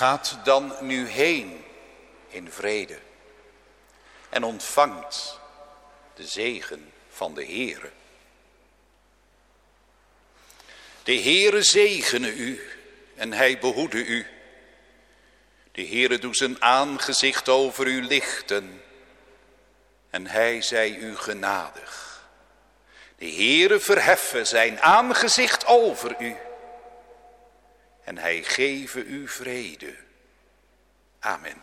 Gaat dan nu heen in vrede en ontvangt de zegen van de Heere. De Heere zegene u en hij behoede u. De Heere doet zijn aangezicht over u lichten en hij zij u genadig. De Heere verheffen zijn aangezicht over u en hij geven u vrede. Amen.